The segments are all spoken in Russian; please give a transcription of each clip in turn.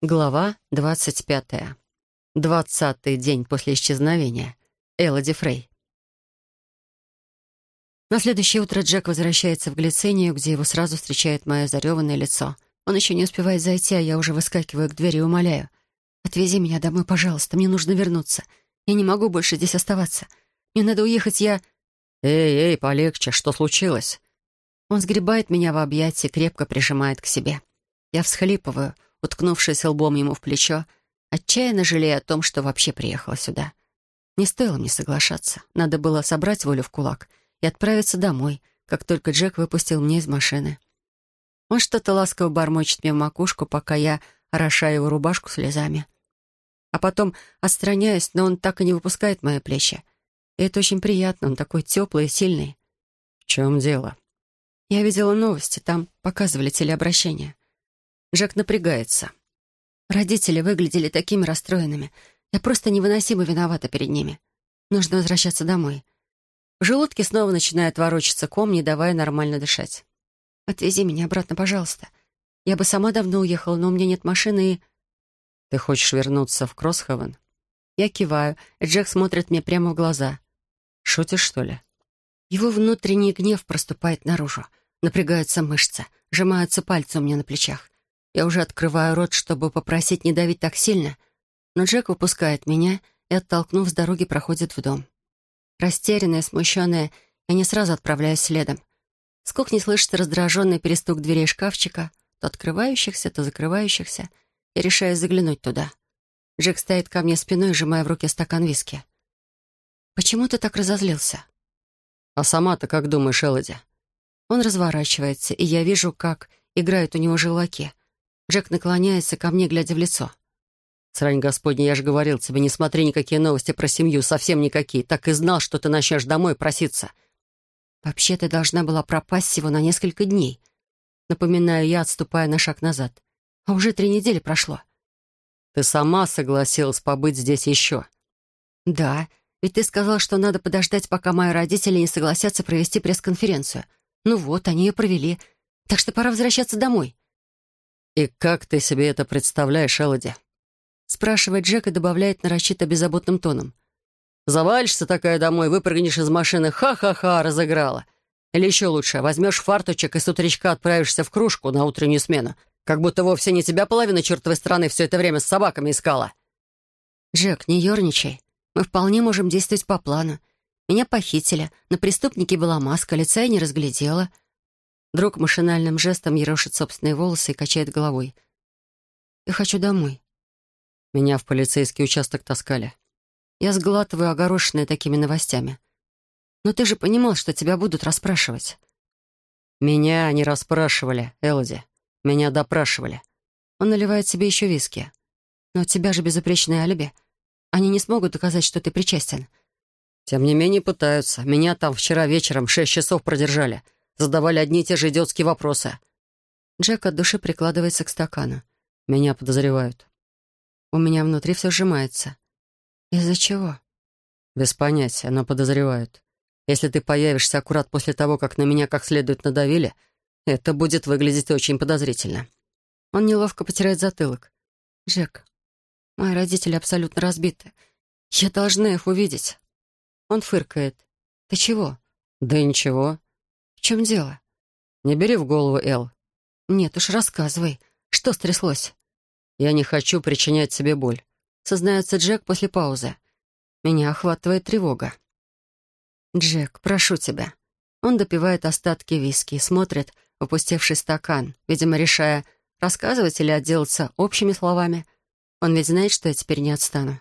Глава двадцать пятая. Двадцатый день после исчезновения. Элоди Фрей. На следующее утро Джек возвращается в глицинию, где его сразу встречает мое зареванное лицо. Он еще не успевает зайти, а я уже выскакиваю к двери и умоляю. «Отвези меня домой, пожалуйста, мне нужно вернуться. Я не могу больше здесь оставаться. Мне надо уехать, я...» «Эй, эй, полегче, что случилось?» Он сгребает меня в объятия, крепко прижимает к себе. Я всхлипываю — уткнувшись лбом ему в плечо, отчаянно жалея о том, что вообще приехала сюда. Не стоило мне соглашаться. Надо было собрать волю в кулак и отправиться домой, как только Джек выпустил меня из машины. Он что-то ласково бормочет мне в макушку, пока я орошаю его рубашку слезами. А потом отстраняюсь, но он так и не выпускает мои плечи. И это очень приятно, он такой теплый и сильный. «В чем дело?» Я видела новости, там показывали телеобращение. Жак напрягается. Родители выглядели такими расстроенными. Я просто невыносимо виновата перед ними. Нужно возвращаться домой. В желудке снова начинает ворочаться ком, не давая нормально дышать. «Отвези меня обратно, пожалуйста. Я бы сама давно уехала, но у меня нет машины и...» «Ты хочешь вернуться в Кроссхевен?» Я киваю, и Джек смотрит мне прямо в глаза. «Шутишь, что ли?» Его внутренний гнев проступает наружу. Напрягаются мышцы, сжимаются пальцы у меня на плечах. Я уже открываю рот, чтобы попросить не давить так сильно, но Джек выпускает меня и, оттолкнув с дороги, проходит в дом. Растерянная, смущенная, я не сразу отправляюсь следом. С кухни слышится раздраженный перестук дверей шкафчика, то открывающихся, то закрывающихся. Я решаю заглянуть туда. Джек стоит ко мне спиной, сжимая в руке стакан виски. «Почему ты так разозлился?» «А сама-то как думаешь, Элоди?» Он разворачивается, и я вижу, как играют у него желваки. Джек наклоняется ко мне, глядя в лицо. «Срань Господня, я же говорил тебе, не смотри никакие новости про семью, совсем никакие. Так и знал, что ты начнешь домой проситься». «Вообще ты должна была пропасть всего на несколько дней». Напоминаю я, отступая на шаг назад. «А уже три недели прошло». «Ты сама согласилась побыть здесь еще». «Да, ведь ты сказал, что надо подождать, пока мои родители не согласятся провести пресс-конференцию. Ну вот, они ее провели. Так что пора возвращаться домой». «И как ты себе это представляешь, Элоди?» спрашивает Джек и добавляет нарочито беззаботным тоном. «Завалишься такая домой, выпрыгнешь из машины, ха-ха-ха, разыграла. Или еще лучше, возьмешь фарточек и с утречка отправишься в кружку на утреннюю смену, как будто вовсе не тебя половина чертовой страны все это время с собаками искала». «Джек, не ерничай. Мы вполне можем действовать по плану. Меня похитили, на преступнике была маска, лица я не разглядела». Друг машинальным жестом ерошит собственные волосы и качает головой. «Я хочу домой». Меня в полицейский участок таскали. Я сглатываю, огорошенная такими новостями. «Но ты же понимал, что тебя будут расспрашивать». «Меня не расспрашивали, Элоди. Меня допрашивали». Он наливает себе еще виски. «Но у тебя же безупречное алиби. Они не смогут доказать, что ты причастен». «Тем не менее пытаются. Меня там вчера вечером шесть часов продержали» задавали одни и те же идиотские вопросы. Джек от души прикладывается к стакану. Меня подозревают. У меня внутри все сжимается. Из-за чего? Без понятия, но подозревают. Если ты появишься аккурат после того, как на меня как следует надавили, это будет выглядеть очень подозрительно. Он неловко потирает затылок. Джек, мои родители абсолютно разбиты. Я должна их увидеть. Он фыркает. Ты чего? Да ничего. «В чем дело?» «Не бери в голову, Эл». «Нет уж, рассказывай. Что стряслось?» «Я не хочу причинять себе боль», — сознается Джек после паузы. Меня охватывает тревога. «Джек, прошу тебя». Он допивает остатки виски и смотрит в опустевший стакан, видимо, решая, рассказывать или отделаться общими словами. Он ведь знает, что я теперь не отстану.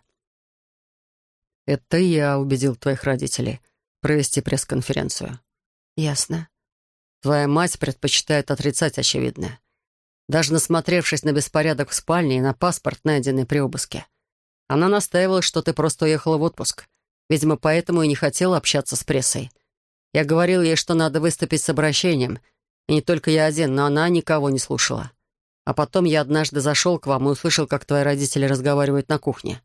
«Это я убедил твоих родителей провести пресс-конференцию. «Ясно». «Твоя мать предпочитает отрицать очевидное. Даже насмотревшись на беспорядок в спальне и на паспорт, найденный при обыске. Она настаивала, что ты просто уехала в отпуск. Видимо, поэтому и не хотела общаться с прессой. Я говорил ей, что надо выступить с обращением. И не только я один, но она никого не слушала. А потом я однажды зашел к вам и услышал, как твои родители разговаривают на кухне.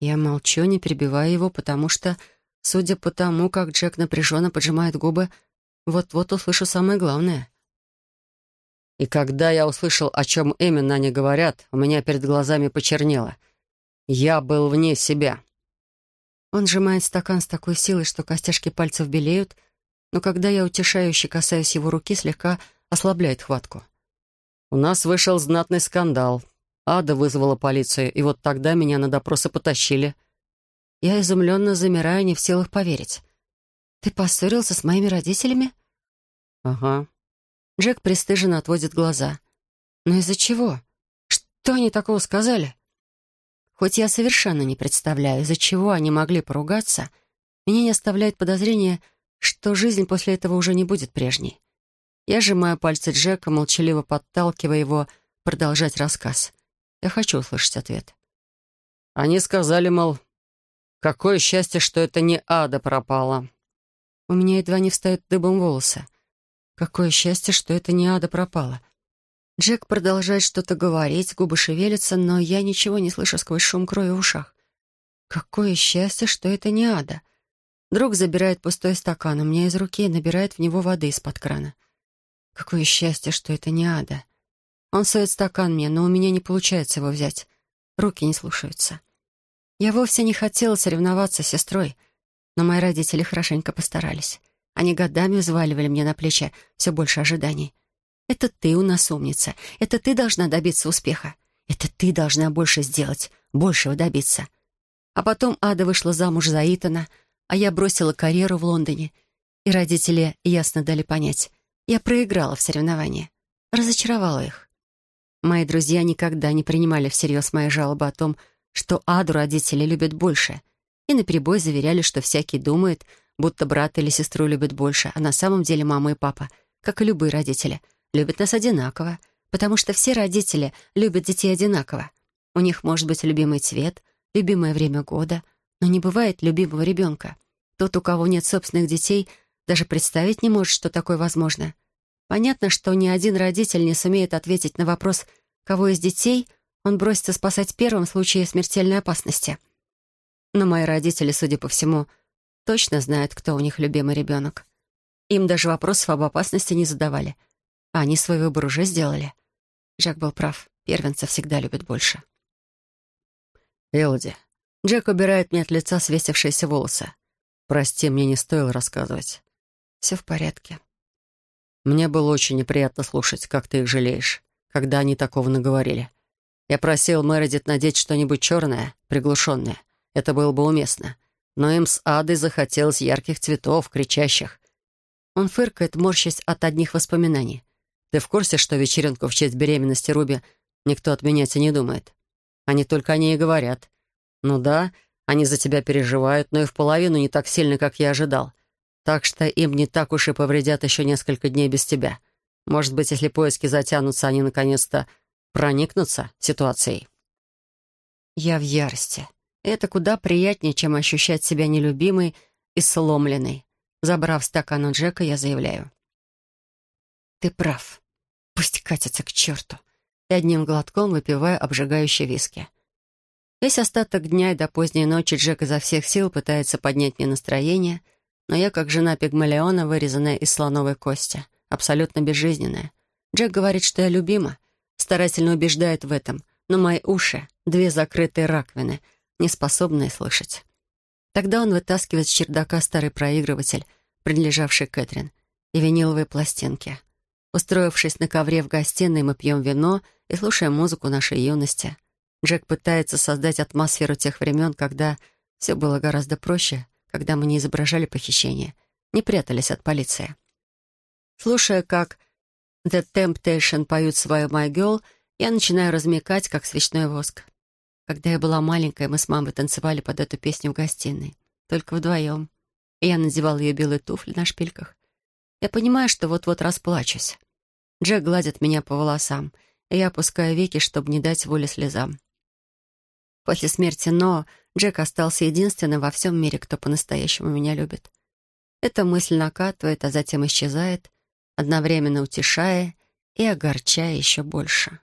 Я молчу, не перебивая его, потому что Судя по тому, как Джек напряженно поджимает губы, вот-вот услышу самое главное. И когда я услышал, о чем именно они говорят, у меня перед глазами почернело. Я был вне себя. Он сжимает стакан с такой силой, что костяшки пальцев белеют, но когда я утешающе касаюсь его руки, слегка ослабляет хватку. У нас вышел знатный скандал. Ада вызвала полицию, и вот тогда меня на допросы потащили. Я изумленно замираю, не в силах поверить. «Ты поссорился с моими родителями?» «Ага». Джек пристыженно отводит глаза. «Но из-за чего? Что они такого сказали?» Хоть я совершенно не представляю, из-за чего они могли поругаться, меня не оставляет подозрение, что жизнь после этого уже не будет прежней. Я сжимаю пальцы Джека, молчаливо подталкивая его продолжать рассказ. Я хочу услышать ответ. Они сказали, мол, какое счастье, что это не ада пропала. У меня едва не встают дыбом волосы. Какое счастье, что это не ада пропала. Джек продолжает что-то говорить, губы шевелятся, но я ничего не слышу сквозь шум крови в ушах. Какое счастье, что это не ада. Друг забирает пустой стакан у меня из руки и набирает в него воды из-под крана. Какое счастье, что это не ада. Он сует стакан мне, но у меня не получается его взять. Руки не слушаются. Я вовсе не хотела соревноваться с сестрой, но мои родители хорошенько постарались. Они годами взваливали мне на плечи все больше ожиданий. Это ты у нас умница. Это ты должна добиться успеха. Это ты должна больше сделать, большего добиться. А потом Ада вышла замуж за Итана, а я бросила карьеру в Лондоне. И родители ясно дали понять. Я проиграла в соревновании. Разочаровала их. Мои друзья никогда не принимали всерьез мои жалобы о том, что Аду родители любят больше, и наперебой заверяли, что всякий думает, будто брат или сестру любят больше, а на самом деле мама и папа, как и любые родители — любят нас одинаково, потому что все родители любят детей одинаково. У них может быть любимый цвет, любимое время года, но не бывает любимого ребенка. Тот, у кого нет собственных детей, даже представить не может, что такое возможно. Понятно, что ни один родитель не сумеет ответить на вопрос, кого из детей он бросится спасать первым в случае смертельной опасности. Но мои родители, судя по всему, точно знают, кто у них любимый ребенок. Им даже вопросов об опасности не задавали — а они свой выбор уже сделали. Джек был прав. Первенца всегда любят больше. «Элоди». Джек убирает мне от лица свесившиеся волосы. «Прости, мне не стоило рассказывать». «Все в порядке». «Мне было очень неприятно слушать, как ты их жалеешь, когда они такого наговорили. Я просил Мередит надеть что-нибудь черное, приглушенное. Это было бы уместно. Но им с Адой захотелось ярких цветов, кричащих. Он фыркает, морщась от одних воспоминаний. Ты в курсе, что вечеринку в честь беременности Руби никто отменять и не думает? Они только о ней и говорят. Ну да, они за тебя переживают, но и в половину не так сильно, как я ожидал. Так что им не так уж и повредят еще несколько дней без тебя. Может быть, если поиски затянутся, они наконец-то проникнутся ситуацией. Я в ярости. Это куда приятнее, чем ощущать себя нелюбимой и сломленной. Забрав стакан у Джека, я заявляю. Ты прав. Пусть катится к черту. И одним глотком выпиваю обжигающий виски. Весь остаток дня и до поздней ночи Джек изо всех сил пытается поднять мне настроение, но я, как жена пигмалиона, вырезанная из слоновой кости, абсолютно безжизненная. Джек говорит, что я любима, старательно убеждает в этом, но мои уши — две закрытые раковины, не способные слышать. Тогда он вытаскивает с чердака старый проигрыватель, принадлежавший Кэтрин, и виниловые пластинки — Устроившись на ковре в гостиной, мы пьем вино и слушаем музыку нашей юности. Джек пытается создать атмосферу тех времен, когда все было гораздо проще, когда мы не изображали похищение, не прятались от полиции. Слушая, как The Temptation поют свою «My Girl», я начинаю размекать, как свечной воск. Когда я была маленькая, мы с мамой танцевали под эту песню в гостиной. Только вдвоем. И я надевала ее белые туфли на шпильках. Я понимаю, что вот-вот расплачусь. Джек гладит меня по волосам, и я опускаю веки, чтобы не дать воли слезам. После смерти Но Джек остался единственным во всем мире, кто по-настоящему меня любит. Эта мысль накатывает, а затем исчезает, одновременно утешая и огорчая еще больше.